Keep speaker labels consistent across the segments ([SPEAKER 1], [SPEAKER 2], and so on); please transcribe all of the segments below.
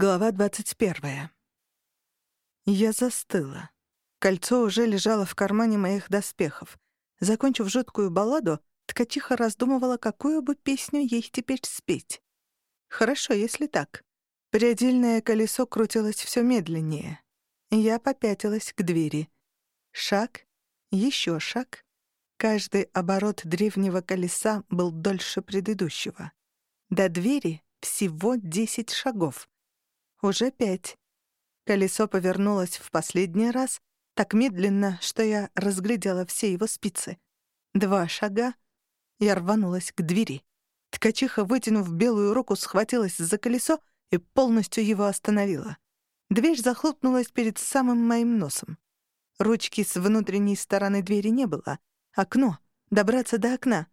[SPEAKER 1] Глава двадцать первая. Я застыла. Кольцо уже лежало в кармане моих доспехов. Закончив жуткую балладу, ткачиха раздумывала, какую бы песню ей теперь спеть. Хорошо, если так. Переодельное колесо крутилось все медленнее. Я попятилась к двери. Шаг, еще шаг. Каждый оборот древнего колеса был дольше предыдущего. До двери всего десять шагов — уже пять. Колесо повернулось в последний раз так медленно, что я разглядела все его спицы. Два шага. Я рванулась к двери. Ткачиха, вытянув белую руку, схватилась за колесо и полностью его остановила. Дверь захлопнулась перед самым моим носом. Ручки с внутренней стороны двери не было. Окно. Добраться до окна.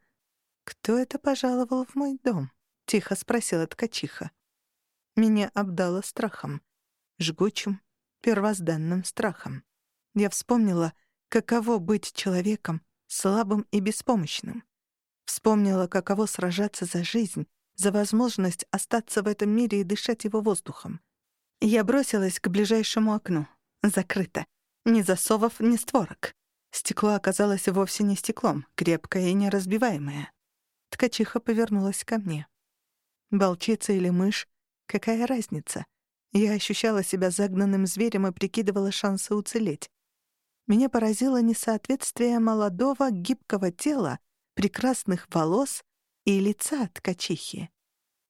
[SPEAKER 1] «Кто это пожаловал в мой дом?» — тихо спросила ткачиха. Меня обдало страхом. Жгучим, первозданным страхом. Я вспомнила, каково быть человеком, слабым и беспомощным. Вспомнила, каково сражаться за жизнь, за возможность остаться в этом мире и дышать его воздухом. Я бросилась к ближайшему окну. Закрыто. Ни засовов, ни створок. Стекло оказалось вовсе не стеклом, крепкое и неразбиваемое. Ткачиха повернулась ко мне. Волчица или мышь, Какая разница? Я ощущала себя загнанным зверем и прикидывала шансы уцелеть. Меня поразило несоответствие молодого, гибкого тела, прекрасных волос и лица ткачихи.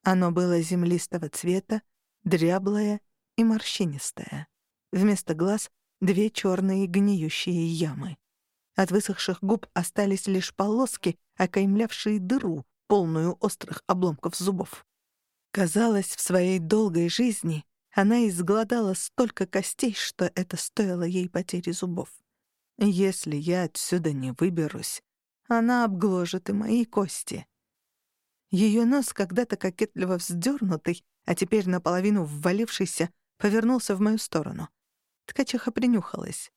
[SPEAKER 1] Оно было землистого цвета, дряблое и морщинистое. Вместо глаз — две черные гниющие ямы. От высохших губ остались лишь полоски, окаймлявшие дыру, полную острых обломков зубов. Казалось, в своей долгой жизни она изгладала столько костей, что это стоило ей потери зубов. Если я отсюда не выберусь, она обгложит и мои кости. Ее нос, когда-то кокетливо вздернутый, а теперь наполовину ввалившийся, повернулся в мою сторону. Ткачиха принюхалась.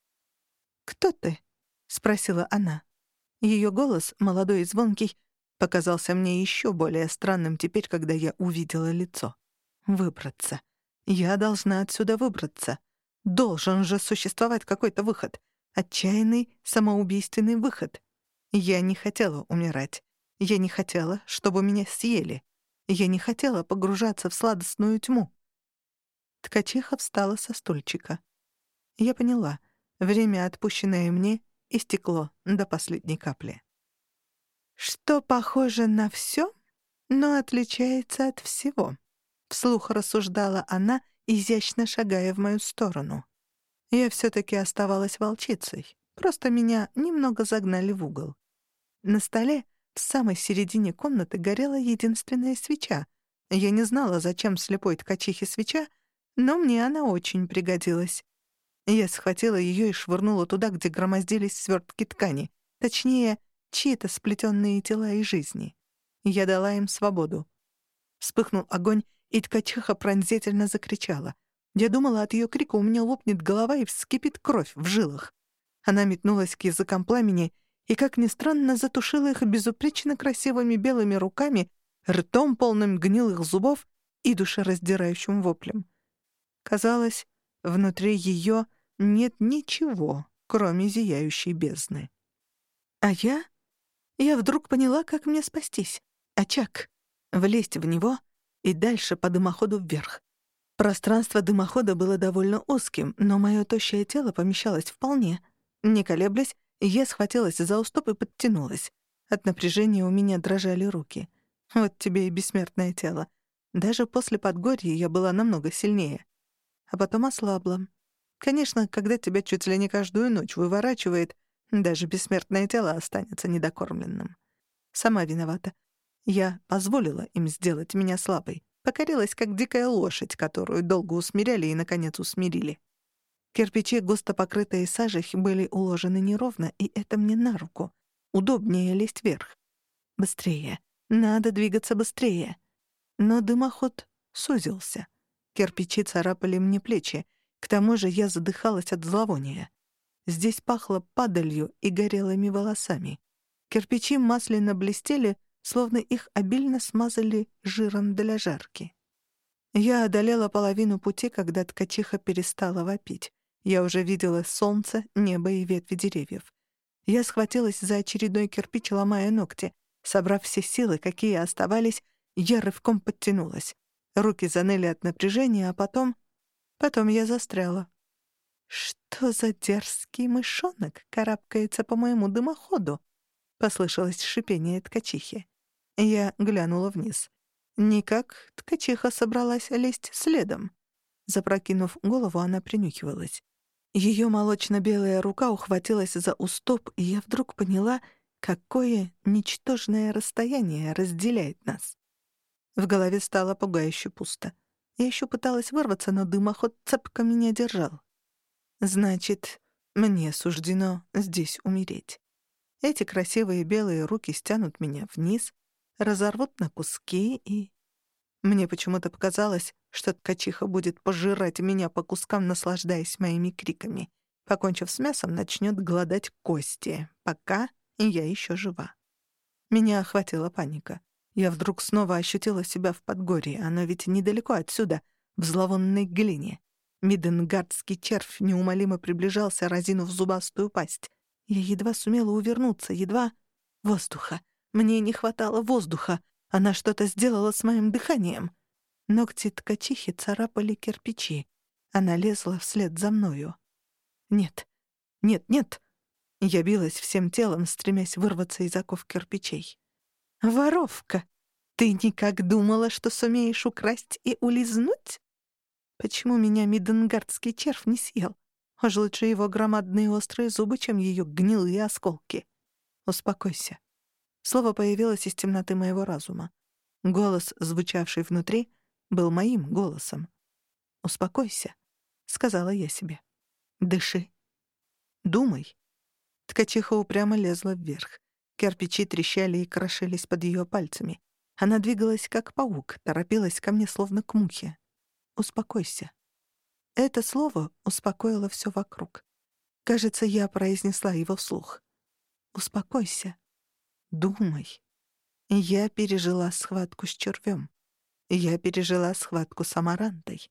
[SPEAKER 1] «Кто ты?» — спросила она. Ее голос, молодой и звонкий, показался мне еще более странным теперь, когда я увидела лицо. Выбраться. Я должна отсюда выбраться. Должен же существовать какой-то выход. Отчаянный, самоубийственный выход. Я не хотела умирать. Я не хотела, чтобы меня съели. Я не хотела погружаться в сладостную тьму. Ткачиха встала со стульчика. Я поняла. Время, отпущенное мне, истекло до последней капли что похоже на все, но отличается от всего», — вслух рассуждала она, изящно шагая в мою сторону. Я все-таки оставалась волчицей, просто меня немного загнали в угол. На столе в самой середине комнаты горела единственная свеча. Я не знала, зачем слепой ткачихе свеча, но мне она очень пригодилась. Я схватила ее и швырнула туда, где громоздились свертки ткани. Точнее, чьи-то сплетенные тела и жизни. Я дала им свободу. Вспыхнул огонь, и ткачиха пронзительно закричала. Я думала, от ее крика у меня лопнет голова и вскипит кровь в жилах. Она метнулась к языкам пламени и, как ни странно, затушила их безупречно красивыми белыми руками, ртом, полным гнилых зубов и душераздирающим воплем. Казалось, внутри ее нет ничего, кроме зияющей бездны. А я я вдруг поняла, как мне спастись. Очаг. Влезть в него и дальше по дымоходу вверх. Пространство дымохода было довольно узким, но мое тощее тело помещалось вполне. Не колеблясь, я схватилась за уступ и подтянулась. От напряжения у меня дрожали руки. Вот тебе и бессмертное тело. Даже после подгорья я была намного сильнее. А потом ослабла. Конечно, когда тебя чуть ли не каждую ночь выворачивает — даже бессмертное тело останется недокормленным. Сама виновата. Я позволила им сделать меня слабой. Покорилась, как дикая лошадь, которую долго усмиряли и, наконец, усмирили. Кирпичи, густо покрытые сажей, были уложены неровно, и это мне на руку. Удобнее лезть вверх. Быстрее. Надо двигаться быстрее. Но дымоход сузился. Кирпичи царапали мне плечи. К тому же я задыхалась от зловония. Здесь пахло падалью и горелыми волосами. Кирпичи масляно блестели, словно их обильно смазали жиром для жарки. Я одолела половину пути, когда ткачиха перестала вопить. Я уже видела солнце, небо и ветви деревьев. Я схватилась за очередной кирпич, ломая ногти. Собрав все силы, какие оставались, я рывком подтянулась. Руки заныли от напряжения, а потом... Потом я застряла. «Что за дерзкий мышонок карабкается по моему дымоходу?» — послышалось шипение ткачихи. Я глянула вниз. Никак ткачиха собралась лезть следом. Запрокинув голову, она принюхивалась. Ее молочно-белая рука ухватилась за уступ, и я вдруг поняла, какое ничтожное расстояние разделяет нас. В голове стало пугающе пусто. Я еще пыталась вырваться, но дымоход цепко меня держал. Значит, мне суждено здесь умереть. Эти красивые белые руки стянут меня вниз, разорвут на куски и... Мне почему-то показалось, что ткачиха будет пожирать меня по кускам, наслаждаясь моими криками. Покончив с мясом, начнет гладать кости, пока я еще жива. Меня охватила паника. Я вдруг снова ощутила себя в Подгорье, оно ведь недалеко отсюда, в зловонной глине. Миденгардский червь неумолимо приближался, разинув зубастую пасть. Я едва сумела увернуться, едва... Воздуха. Мне не хватало воздуха. Она что-то сделала с моим дыханием. Ногти ткачихи царапали кирпичи. Она лезла вслед за мною. Нет, нет, нет. Я билась всем телом, стремясь вырваться из оков кирпичей. «Воровка! Ты никак думала, что сумеешь украсть и улизнуть?» Почему меня миденгардский червь не съел? Уж лучше его громадные острые зубы, чем ее гнилые осколки. Успокойся. Слово появилось из темноты моего разума. Голос, звучавший внутри, был моим голосом. «Успокойся», — сказала я себе. «Дыши. Думай». Ткачиха упрямо лезла вверх. Кирпичи трещали и крошились под ее пальцами. Она двигалась, как паук, торопилась ко мне, словно к мухе. «Успокойся». Это слово успокоило все вокруг. Кажется, я произнесла его вслух. «Успокойся. Думай». Я пережила схватку с червем. Я пережила схватку с амарантой.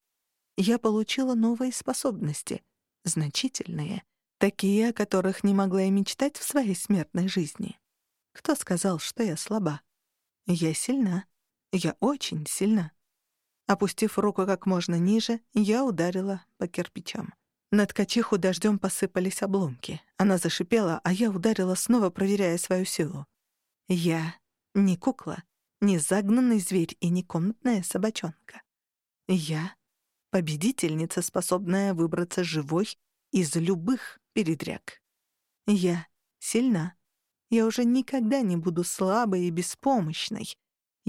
[SPEAKER 1] Я получила новые способности, значительные, такие, о которых не могла и мечтать в своей смертной жизни. Кто сказал, что я слаба? Я сильна. Я очень сильна. Опустив руку как можно ниже, я ударила по кирпичам. На ткачиху дождем посыпались обломки. Она зашипела, а я ударила снова, проверяя свою силу. Я не кукла, не загнанный зверь и не комнатная собачонка. Я — победительница, способная выбраться живой из любых передряг. Я сильна, я уже никогда не буду слабой и беспомощной.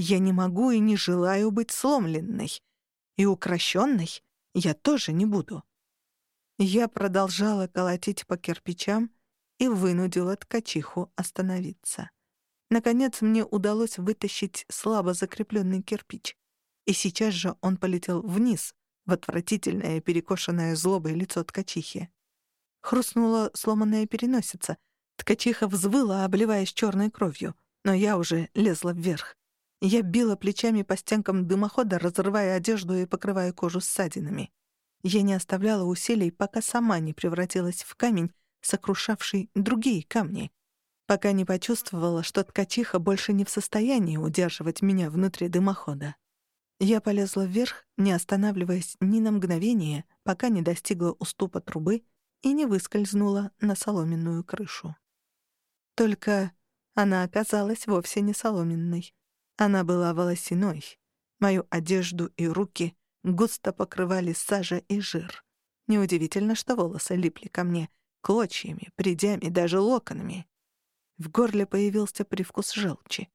[SPEAKER 1] Я не могу и не желаю быть сломленной. И укращенной я тоже не буду. Я продолжала колотить по кирпичам и вынудила ткачиху остановиться. Наконец мне удалось вытащить слабо закрепленный кирпич. И сейчас же он полетел вниз, в отвратительное перекошенное злобой лицо ткачихи. Хрустнула сломанная переносица — Ткачиха взвыла, обливаясь черной кровью, но я уже лезла вверх. Я била плечами по стенкам дымохода, разрывая одежду и покрывая кожу ссадинами. Я не оставляла усилий, пока сама не превратилась в камень, сокрушавший другие камни, пока не почувствовала, что ткачиха больше не в состоянии удерживать меня внутри дымохода. Я полезла вверх, не останавливаясь ни на мгновение, пока не достигла уступа трубы и не выскользнула на соломенную крышу. Только она оказалась вовсе не соломенной. Она была волосяной. Мою одежду и руки густо покрывали сажа и жир. Неудивительно, что волосы липли ко мне клочьями, придями, даже локонами. В горле появился привкус желчи.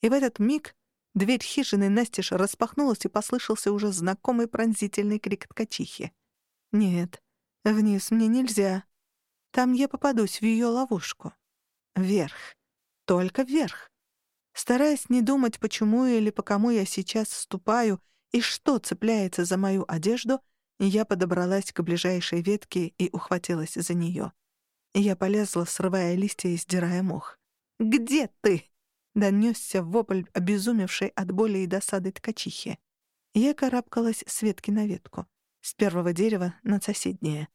[SPEAKER 1] И в этот миг дверь хижины настежь распахнулась и послышался уже знакомый пронзительный крик ткачихи. «Нет, вниз мне нельзя. Там я попадусь в ее ловушку». Вверх. Только вверх. Стараясь не думать, почему или по кому я сейчас ступаю и что цепляется за мою одежду, я подобралась к ближайшей ветке и ухватилась за нее. Я полезла, срывая листья и сдирая мох. «Где ты?» — донесся вопль, обезумевшей от боли и досады ткачихи. Я карабкалась с ветки на ветку, с первого дерева на соседнее.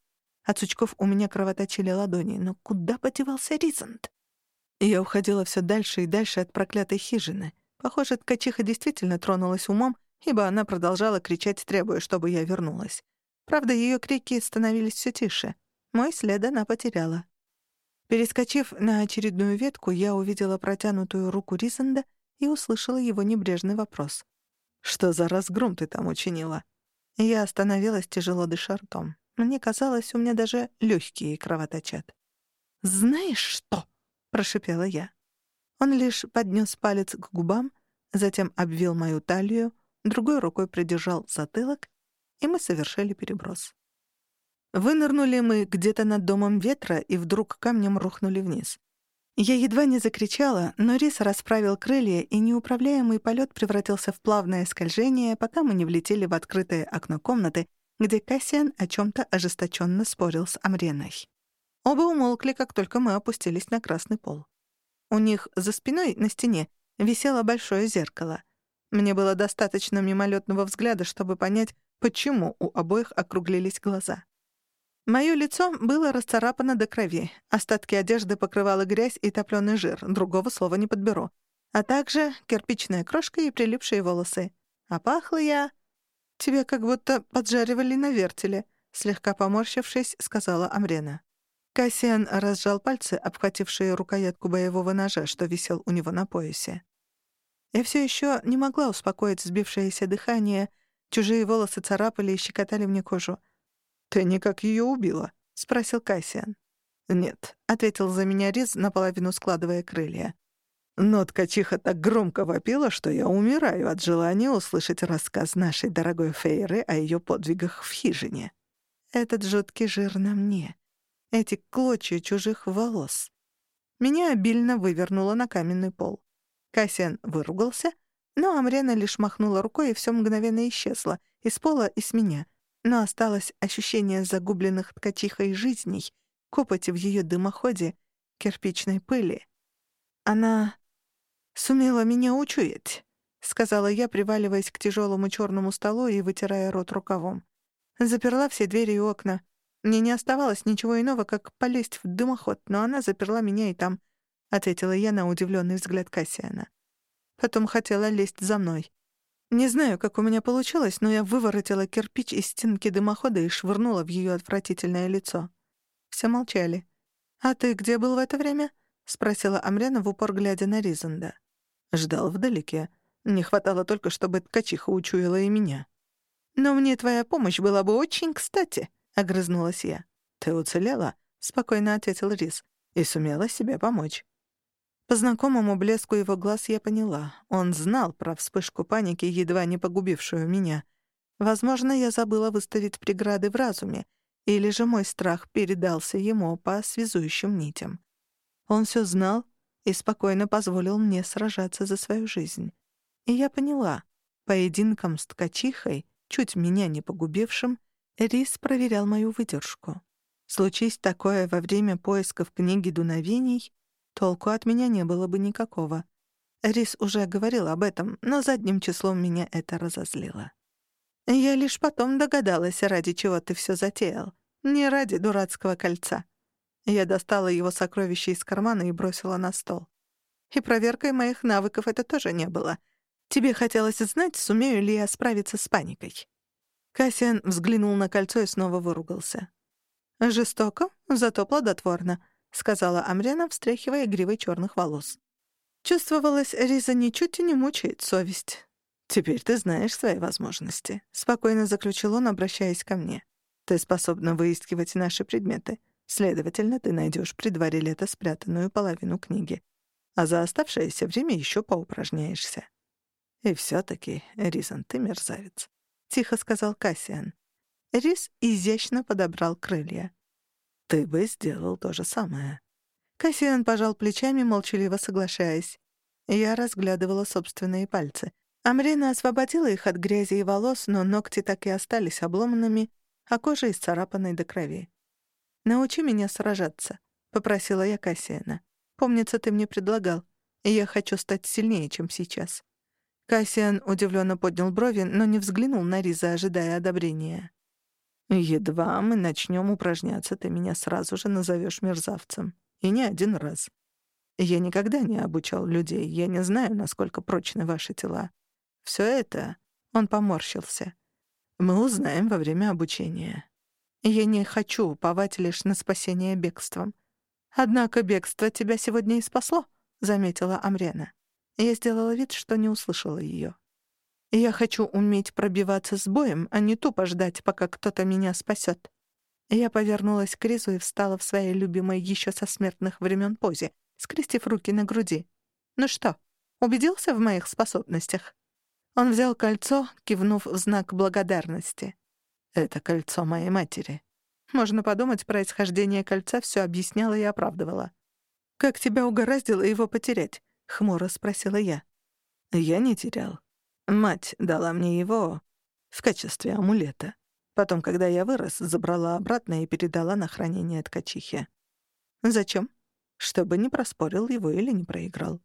[SPEAKER 1] От сучков у меня кровоточили ладони, но куда подевался Ризант? Я уходила все дальше и дальше от проклятой хижины. Похоже, ткачиха действительно тронулась умом, ибо она продолжала кричать, требуя, чтобы я вернулась. Правда, ее крики становились все тише. Мой след она потеряла. Перескочив на очередную ветку, я увидела протянутую руку Ризанда и услышала его небрежный вопрос. «Что за разгром ты там учинила?» Я остановилась, тяжело дыша ртом. Мне казалось, у меня даже легкие кровоточат. «Знаешь что?» — прошипела я. Он лишь поднес палец к губам, затем обвил мою талию, другой рукой придержал затылок, и мы совершили переброс. Вынырнули мы где-то над домом ветра и вдруг камнем рухнули вниз. Я едва не закричала, но рис расправил крылья, и неуправляемый полет превратился в плавное скольжение, пока мы не влетели в открытое окно комнаты, где Кассиан о чем-то ожесточенно спорил с Амреной. Оба умолкли, как только мы опустились на красный пол. У них за спиной на стене висело большое зеркало. Мне было достаточно мимолетного взгляда, чтобы понять, почему у обоих округлились глаза. Моё лицо было расцарапано до крови, остатки одежды покрывала грязь и топлёный жир, другого слова не подберу, а также кирпичная крошка и прилипшие волосы. А пахла я... «Тебя как будто поджаривали на вертеле», — слегка поморщившись, сказала Амрена. Кассиан разжал пальцы, обхватившие рукоятку боевого ножа, что висел у него на поясе. Я все еще не могла успокоить сбившееся дыхание, чужие волосы царапали и щекотали мне кожу — «Ты никак ее убила?» — спросил Кассиан. «Нет», — ответил за меня Риз, наполовину складывая крылья. Но ткачиха так громко вопила, что я умираю от желания услышать рассказ нашей дорогой Фейры о ее подвигах в хижине. Этот жуткий жир на мне. Эти клочья чужих волос. Меня обильно вывернуло на каменный пол. Кассиан выругался, но Амрена лишь махнула рукой, и все мгновенно исчезло. Из пола и с меня — но осталось ощущение загубленных ткачихой жизней, копоти в ее дымоходе, кирпичной пыли. Она сумела меня учуять, сказала я, приваливаясь к тяжелому черному столу и вытирая рот рукавом. Заперла все двери и окна. Мне не оставалось ничего иного, как полезть в дымоход, но она заперла меня и там, ответила я на удивленный взгляд Кассиана. Потом хотела лезть за мной. Не знаю, как у меня получилось, но я выворотила кирпич из стенки дымохода и швырнула в ее отвратительное лицо. Все молчали. «А ты где был в это время?» — спросила Амрена в упор, глядя на Ризанда. Ждал вдалеке. Не хватало только, чтобы ткачиха учуяла и меня. «Но мне твоя помощь была бы очень кстати», — огрызнулась я. «Ты уцелела?» — спокойно ответил Риз. «И сумела себе помочь». По знакомому блеску его глаз я поняла. Он знал про вспышку паники, едва не погубившую меня. Возможно, я забыла выставить преграды в разуме, или же мой страх передался ему по связующим нитям. Он все знал и спокойно позволил мне сражаться за свою жизнь. И я поняла, поединком с ткачихой, чуть меня не погубившим, Рис проверял мою выдержку. Случись такое во время поисков книги дуновений, толку от меня не было бы никакого. Рис уже говорил об этом, но задним числом меня это разозлило. Я лишь потом догадалась, ради чего ты все затеял. Не ради дурацкого кольца. Я достала его сокровище из кармана и бросила на стол. И проверкой моих навыков это тоже не было. Тебе хотелось знать, сумею ли я справиться с паникой. Кассиан взглянул на кольцо и снова выругался. «Жестоко, зато плодотворно. — сказала Амрена, встряхивая гривой черных волос. Чувствовалось, Риза ничуть и не мучает совесть. «Теперь ты знаешь свои возможности», — спокойно заключил он, обращаясь ко мне. «Ты способна выискивать наши предметы. Следовательно, ты найдешь при дворе лета спрятанную половину книги. А за оставшееся время еще поупражняешься». «И все-таки, Ризан, ты мерзавец», — тихо сказал Кассиан. Риз изящно подобрал крылья. Ты бы сделал то же самое». Кассиан пожал плечами, молчаливо соглашаясь. Я разглядывала собственные пальцы. Амрина освободила их от грязи и волос, но ногти так и остались обломанными, а кожа исцарапанной до крови. «Научи меня сражаться», — попросила я Кассиана. «Помнится, ты мне предлагал, я хочу стать сильнее, чем сейчас». Кассиан удивленно поднял брови, но не взглянул на Риза, ожидая одобрения. «Едва мы начнем упражняться, ты меня сразу же назовешь мерзавцем. И не один раз. Я никогда не обучал людей, я не знаю, насколько прочны ваши тела. Все это...» — он поморщился. «Мы узнаем во время обучения. Я не хочу уповать лишь на спасение бегством. Однако бегство тебя сегодня и спасло», — заметила Амрена. Я сделала вид, что не услышала ее. «Я хочу уметь пробиваться с боем, а не тупо ждать, пока кто-то меня спасет». Я повернулась к Ризу и встала в своей любимой еще со смертных времен позе, скрестив руки на груди. «Ну что, убедился в моих способностях?» Он взял кольцо, кивнув в знак благодарности. «Это кольцо моей матери». Можно подумать, происхождение кольца все объясняло и оправдывало. «Как тебя угораздило его потерять?» — хмуро спросила я. «Я не терял. Мать дала мне его в качестве амулета. Потом, когда я вырос, забрала обратно и передала на хранение ткачихе. Зачем? Чтобы не проспорил его или не проиграл.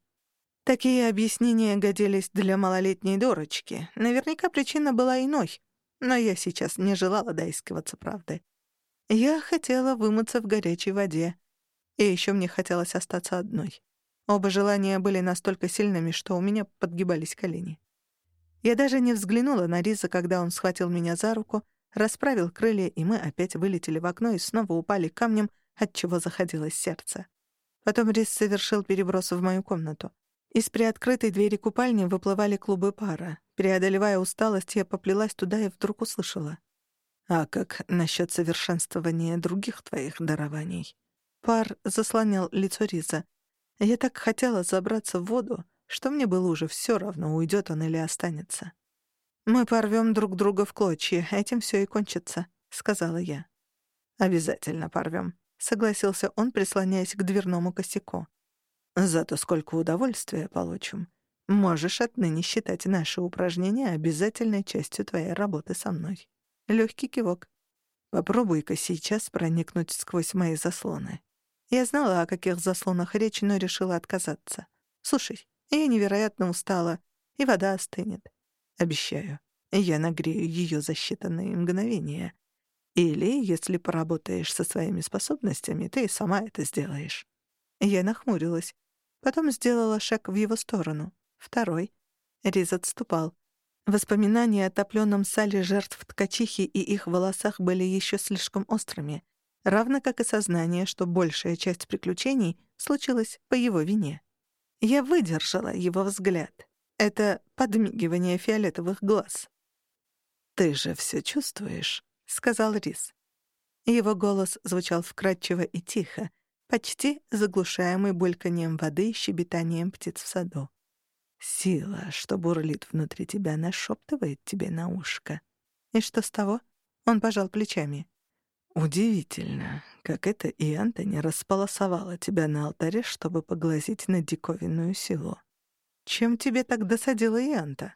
[SPEAKER 1] Такие объяснения годились для малолетней дурочки. Наверняка причина была иной, но я сейчас не желала доискиваться правды. Я хотела вымыться в горячей воде. И еще мне хотелось остаться одной. Оба желания были настолько сильными, что у меня подгибались колени. Я даже не взглянула на Риза, когда он схватил меня за руку, расправил крылья, и мы опять вылетели в окно и снова упали камнем, от чего заходилось сердце. Потом Риз совершил переброс в мою комнату. Из приоткрытой двери купальни выплывали клубы пара. Преодолевая усталость, я поплелась туда и вдруг услышала. «А как насчет совершенствования других твоих дарований?» Пар заслонял лицо Риза. Я так хотела забраться в воду, что мне было уже все равно, уйдет он или останется. «Мы порвем друг друга в клочья, этим все и кончится», — сказала я. «Обязательно порвем», — согласился он, прислоняясь к дверному косяку. Зато сколько удовольствия получим. Можешь отныне считать наши упражнения обязательной частью твоей работы со мной. Легкий кивок. Попробуй-ка сейчас проникнуть сквозь мои заслоны. Я знала, о каких заслонах речь, но решила отказаться. Слушай, я невероятно устала, и вода остынет. Обещаю, я нагрею ее за считанные мгновения. Или, если поработаешь со своими способностями, ты и сама это сделаешь. Я нахмурилась. Потом сделала шаг в его сторону. Второй. Риз отступал. Воспоминания о топленом сале жертв ткачихи и их волосах были еще слишком острыми, равно как и сознание, что большая часть приключений случилась по его вине. Я выдержала его взгляд. Это подмигивание фиолетовых глаз. «Ты же все чувствуешь», — сказал Рис. Его голос звучал вкрадчиво и тихо, почти заглушаемый бульканьем воды и щебетанием птиц в саду. Сила, что бурлит внутри тебя, нашептывает тебе на ушко. И что с того? Он пожал плечами. Удивительно, как это и Антони располосовала тебя на алтаре, чтобы поглазить на диковинную силу. Чем тебе так досадила Ианта?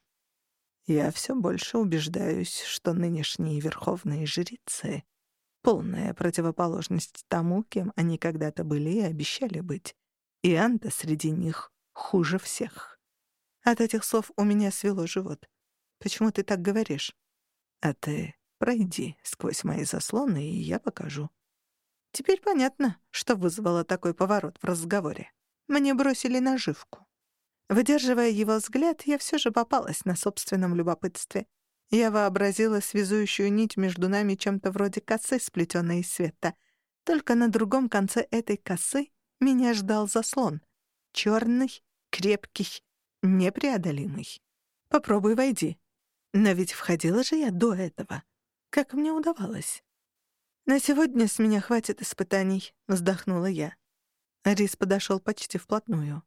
[SPEAKER 1] Я все больше убеждаюсь, что нынешние верховные жрицы Полная противоположность тому, кем они когда-то были и обещали быть. И Анта среди них хуже всех. От этих слов у меня свело живот. Почему ты так говоришь? А ты пройди сквозь мои заслоны, и я покажу. Теперь понятно, что вызвало такой поворот в разговоре. Мне бросили наживку. Выдерживая его взгляд, я все же попалась на собственном любопытстве — я вообразила связующую нить между нами чем-то вроде косы, сплетенной из света. Только на другом конце этой косы меня ждал заслон. Черный, крепкий, непреодолимый. Попробуй войди. Но ведь входила же я до этого. Как мне удавалось? «На сегодня с меня хватит испытаний», — вздохнула я. Рис подошел почти вплотную.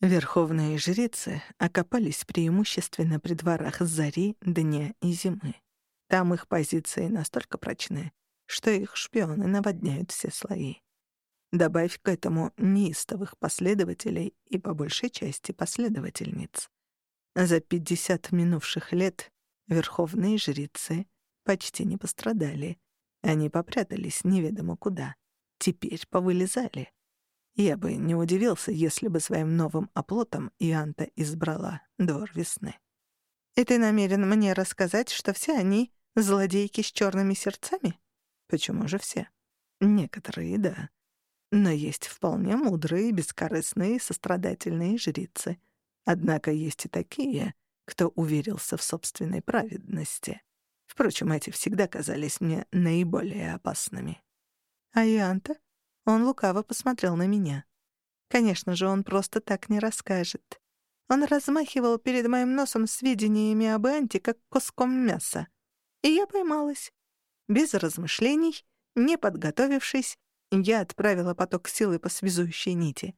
[SPEAKER 1] Верховные жрицы окопались преимущественно при дворах зари, дня и зимы. Там их позиции настолько прочны, что их шпионы наводняют все слои. Добавь к этому неистовых последователей и по большей части последовательниц. За пятьдесят минувших лет верховные жрицы почти не пострадали. Они попрятались неведомо куда. Теперь повылезали. Я бы не удивился, если бы своим новым оплотом Ианта избрала двор весны. И ты намерен мне рассказать, что все они — злодейки с черными сердцами? Почему же все? Некоторые — да. Но есть вполне мудрые, бескорыстные, сострадательные жрицы. Однако есть и такие, кто уверился в собственной праведности. Впрочем, эти всегда казались мне наиболее опасными. А Ианта? Он лукаво посмотрел на меня. Конечно же, он просто так не расскажет. Он размахивал перед моим носом сведениями об Анте, как куском мяса. И я поймалась. Без размышлений, не подготовившись, я отправила поток силы по связующей нити.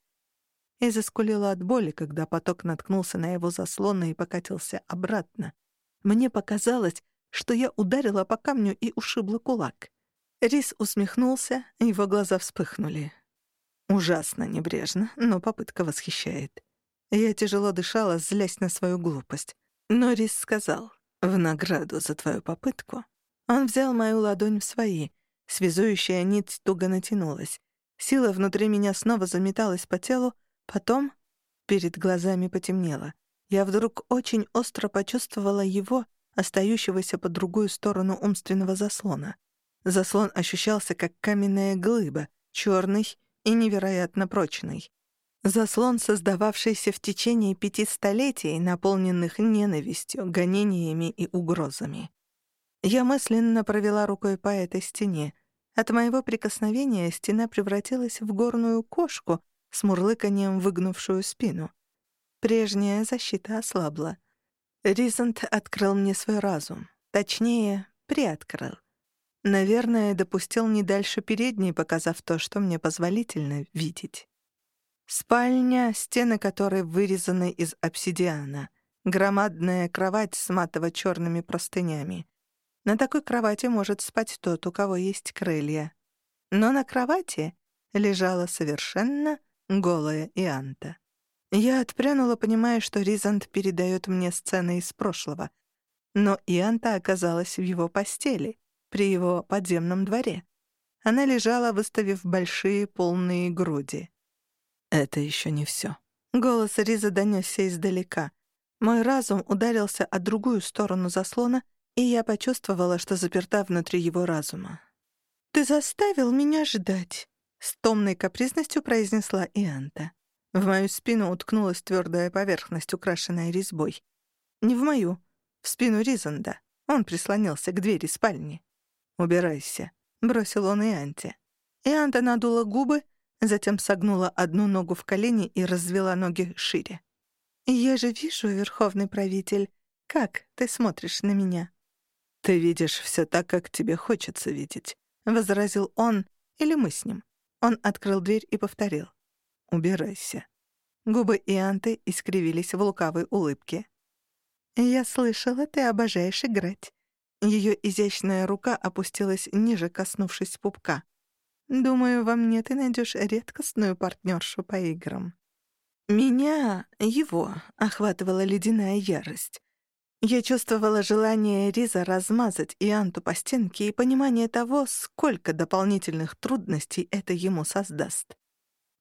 [SPEAKER 1] И заскулила от боли, когда поток наткнулся на его заслоны и покатился обратно. Мне показалось, что я ударила по камню и ушибла кулак. Рис усмехнулся, его глаза вспыхнули. Ужасно небрежно, но попытка восхищает. Я тяжело дышала, злясь на свою глупость. Но Рис сказал, в награду за твою попытку. Он взял мою ладонь в свои. Связующая нить туго натянулась. Сила внутри меня снова заметалась по телу, потом перед глазами потемнело. Я вдруг очень остро почувствовала его, остающегося по другую сторону умственного заслона. Заслон ощущался как каменная глыба, черный и невероятно прочный. Заслон, создававшийся в течение пяти столетий, наполненных ненавистью, гонениями и угрозами. Я мысленно провела рукой по этой стене. От моего прикосновения стена превратилась в горную кошку с мурлыканием выгнувшую спину. Прежняя защита ослабла. Ризант открыл мне свой разум. Точнее, приоткрыл. Наверное, допустил не дальше передней, показав то, что мне позволительно видеть. Спальня, стены которой вырезаны из обсидиана. Громадная кровать с матово-черными простынями. На такой кровати может спать тот, у кого есть крылья. Но на кровати лежала совершенно голая Ианта. Я отпрянула, понимая, что Ризант передает мне сцены из прошлого. Но Ианта оказалась в его постели, при его подземном дворе. Она лежала, выставив большие полные груди. Это еще не все. Голос Риза донесся издалека. Мой разум ударился о другую сторону заслона, и я почувствовала, что заперта внутри его разума. «Ты заставил меня ждать», — с томной капризностью произнесла Ианта. В мою спину уткнулась твердая поверхность, украшенная резьбой. Не в мою, в спину Ризанда. Он прислонился к двери спальни. «Убирайся», — бросил он Ианте. Ианта надула губы, затем согнула одну ногу в колени и развела ноги шире. «Я же вижу, верховный правитель, как ты смотришь на меня». «Ты видишь все так, как тебе хочется видеть», — возразил он, или мы с ним. Он открыл дверь и повторил. «Убирайся». Губы Ианты искривились в лукавой улыбке. «Я слышала, ты обожаешь играть». Ее изящная рука опустилась ниже, коснувшись пупка. Думаю, во мне ты найдешь редкостную партнершу по играм. Меня, его, охватывала ледяная ярость. Я чувствовала желание Риза размазать Ианту по стенке и понимание того, сколько дополнительных трудностей это ему создаст.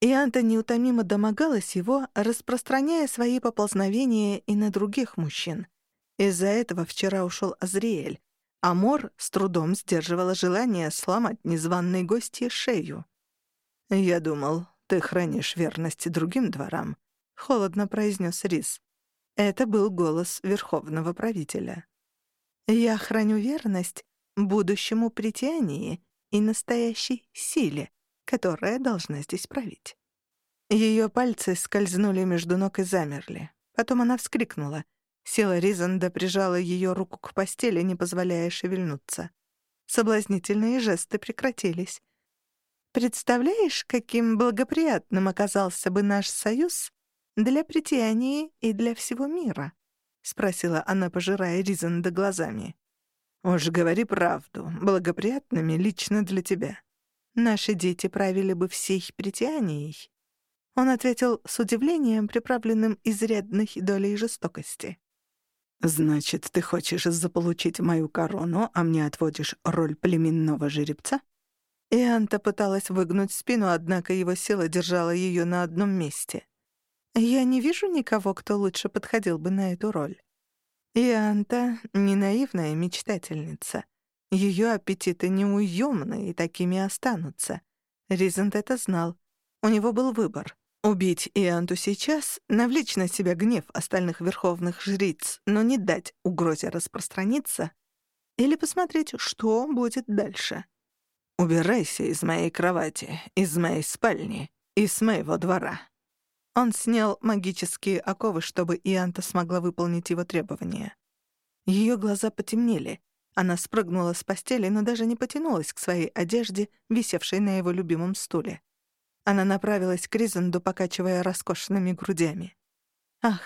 [SPEAKER 1] Ианта неутомимо домогалась его, распространяя свои поползновения и на других мужчин. Из-за этого вчера ушел Азриэль, Амор с трудом сдерживала желание сломать незваной гостье шею. «Я думал, ты хранишь верность другим дворам», — холодно произнес Рис. Это был голос верховного правителя. «Я храню верность будущему притянии и настоящей силе, которая должна здесь править». Ее пальцы скользнули между ног и замерли. Потом она вскрикнула — Сила Ризанда прижала ее руку к постели, не позволяя шевельнуться. Соблазнительные жесты прекратились. «Представляешь, каким благоприятным оказался бы наш союз для притяния и для всего мира?» — спросила она, пожирая Ризанда глазами. «Уж говори правду, благоприятными лично для тебя. Наши дети правили бы всей притянией». Он ответил с удивлением, приправленным изрядной долей жестокости. «Значит, ты хочешь заполучить мою корону, а мне отводишь роль племенного жеребца?» Ианта пыталась выгнуть спину, однако его сила держала ее на одном месте. «Я не вижу никого, кто лучше подходил бы на эту роль». Ианта — не наивная мечтательница. Ее аппетиты неуемны и такими останутся. Ризент это знал. У него был выбор — убить Ианту сейчас, навлечь на себя гнев остальных верховных жриц, но не дать угрозе распространиться, или посмотреть, что будет дальше. «Убирайся из моей кровати, из моей спальни, из моего двора». Он снял магические оковы, чтобы Ианта смогла выполнить его требования. Ее глаза потемнели. Она спрыгнула с постели, но даже не потянулась к своей одежде, висевшей на его любимом стуле. Она направилась к Ризенду, покачивая роскошными грудями. «Ах,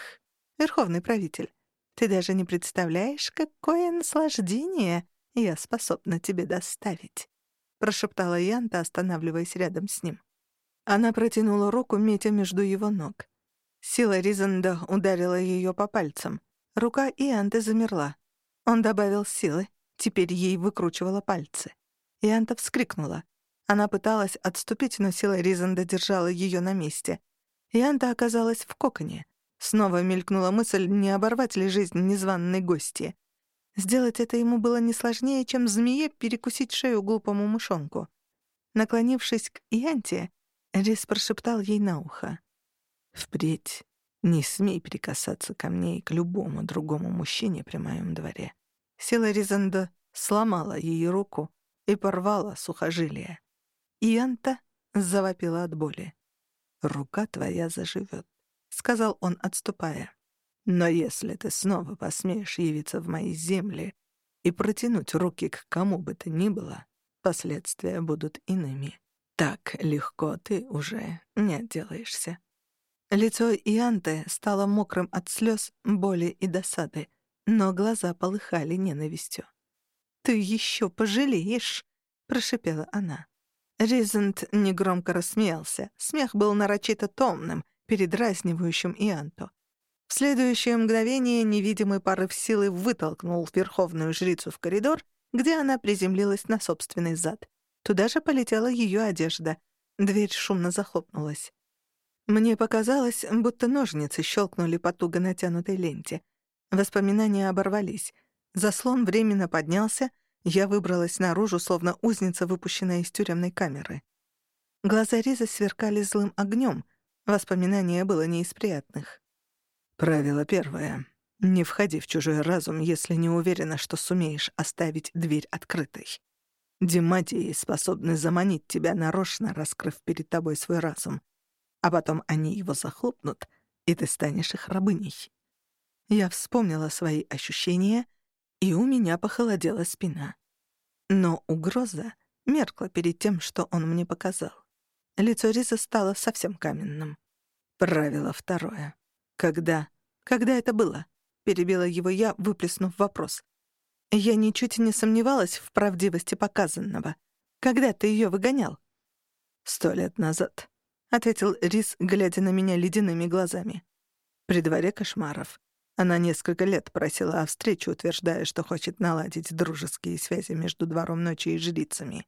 [SPEAKER 1] верховный правитель, ты даже не представляешь, какое наслаждение я способна тебе доставить прошептала Янта, останавливаясь рядом с ним. Она протянула руку, метя между его ног. Сила Ризанда ударила ее по пальцам. Рука Ианты замерла. Он добавил силы. Теперь ей выкручивала пальцы. Ианта вскрикнула. Она пыталась отступить, но сила Ризанда держала ее на месте. Ианта оказалась в коконе. Снова мелькнула мысль, не оборвать ли жизнь незваной гости. Сделать это ему было не сложнее, чем змее перекусить шею глупому мышонку. Наклонившись к Янте, Рис прошептал ей на ухо. «Впредь не смей прикасаться ко мне и к любому другому мужчине при моем дворе». Сила Ризанда сломала ей руку и порвала сухожилие. Янта завопила от боли. «Рука твоя заживет», — сказал он, отступая. Но если ты снова посмеешь явиться в мои земли и протянуть руки к кому бы то ни было, последствия будут иными. Так легко ты уже не отделаешься». Лицо Ианты стало мокрым от слез, боли и досады, но глаза полыхали ненавистью. «Ты еще пожалеешь!» — прошипела она. Ризент негромко рассмеялся. Смех был нарочито томным, передразнивающим Ианту. В следующее мгновение невидимый порыв силы вытолкнул верховную жрицу в коридор, где она приземлилась на собственный зад. Туда же полетела ее одежда. Дверь шумно захлопнулась. Мне показалось, будто ножницы щелкнули по туго натянутой ленте. Воспоминания оборвались. Заслон временно поднялся, я выбралась наружу, словно узница, выпущенная из тюремной камеры. Глаза Ризы сверкали злым огнем. Воспоминание было не из приятных. Правило первое. Не входи в чужой разум, если не уверена, что сумеешь оставить дверь открытой. Дематии способны заманить тебя нарочно, раскрыв перед тобой свой разум. А потом они его захлопнут, и ты станешь их рабыней. Я вспомнила свои ощущения, и у меня похолодела спина. Но угроза меркла перед тем, что он мне показал. Лицо Риза стало совсем каменным. Правило второе. «Когда? Когда это было?» — перебила его я, выплеснув вопрос. Я ничуть не сомневалась в правдивости показанного. «Когда ты ее выгонял?» «Сто лет назад», — ответил Рис, глядя на меня ледяными глазами. «При дворе кошмаров. Она несколько лет просила о встрече, утверждая, что хочет наладить дружеские связи между двором ночи и жрицами.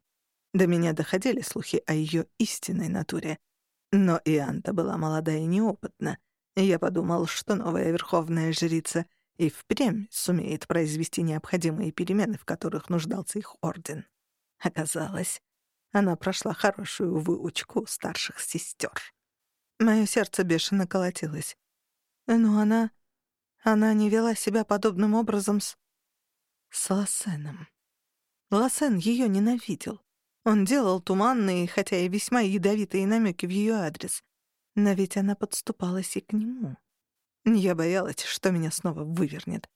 [SPEAKER 1] До меня доходили слухи о ее истинной натуре. Но Ианта была молода и неопытна, я подумал, что новая верховная жрица и впрямь сумеет произвести необходимые перемены, в которых нуждался их орден. Оказалось, она прошла хорошую выучку старших сестер. Мое сердце бешено колотилось. Но она... она не вела себя подобным образом с... с Лассеном. Лассен ее ненавидел. Он делал туманные, хотя и весьма ядовитые намеки в ее адрес. Но ведь она подступалась и к нему. Я боялась, что меня снова вывернет.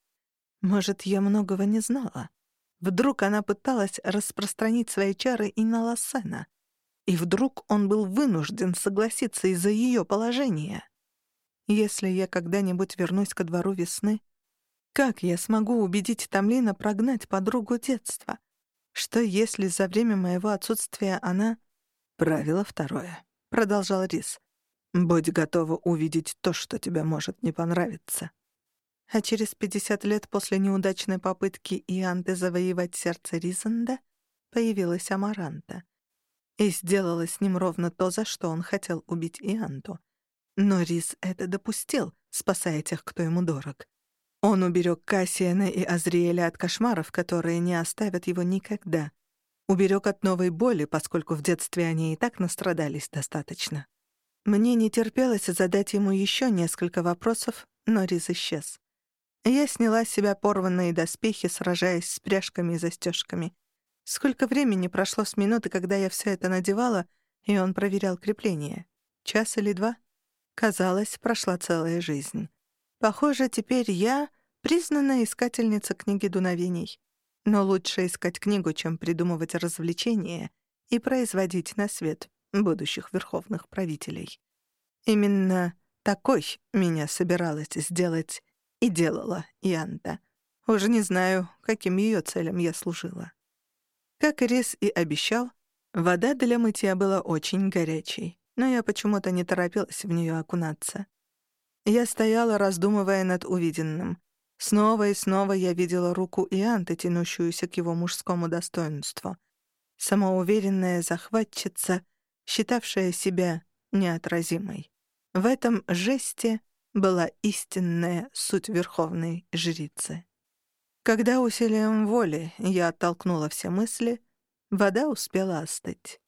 [SPEAKER 1] Может, я многого не знала. Вдруг она пыталась распространить свои чары и на Лассена. И вдруг он был вынужден согласиться из-за ее положения. Если я когда-нибудь вернусь ко двору весны, как я смогу убедить Тамлина прогнать подругу детства? Что если за время моего отсутствия она... Правило второе, — продолжал Рис. Будь готова увидеть то, что тебе может не понравиться. А через пятьдесят лет после неудачной попытки Ианты завоевать сердце Ризанда появилась Амаранта. и сделала с ним ровно то, за что он хотел убить Ианту. Но Рис это допустил, спасая тех, кто ему дорог. Он уберег Кассиена и Азриэля от кошмаров, которые не оставят его никогда. Уберег от новой боли, поскольку в детстве они и так настрадались достаточно. Мне не терпелось задать ему еще несколько вопросов, но Риз исчез. Я сняла с себя порванные доспехи, сражаясь с пряжками и застежками. Сколько времени прошло с минуты, когда я все это надевала, и он проверял крепление? Час или два? Казалось, прошла целая жизнь. Похоже, теперь я — признанная искательница книги дуновений. Но лучше искать книгу, чем придумывать развлечения и производить на свет будущих верховных правителей. Именно такой меня собиралась сделать и делала Янта. Уже не знаю, каким ее целям я служила. Как Рис и обещал, вода для мытья была очень горячей, но я почему-то не торопилась в нее окунаться. Я стояла, раздумывая над увиденным. Снова и снова я видела руку Ианты, тянущуюся к его мужскому достоинству. Самоуверенная захватчица, считавшая себя неотразимой. В этом жесте была истинная суть верховной жрицы. Когда усилием воли я оттолкнула все мысли, вода успела остыть.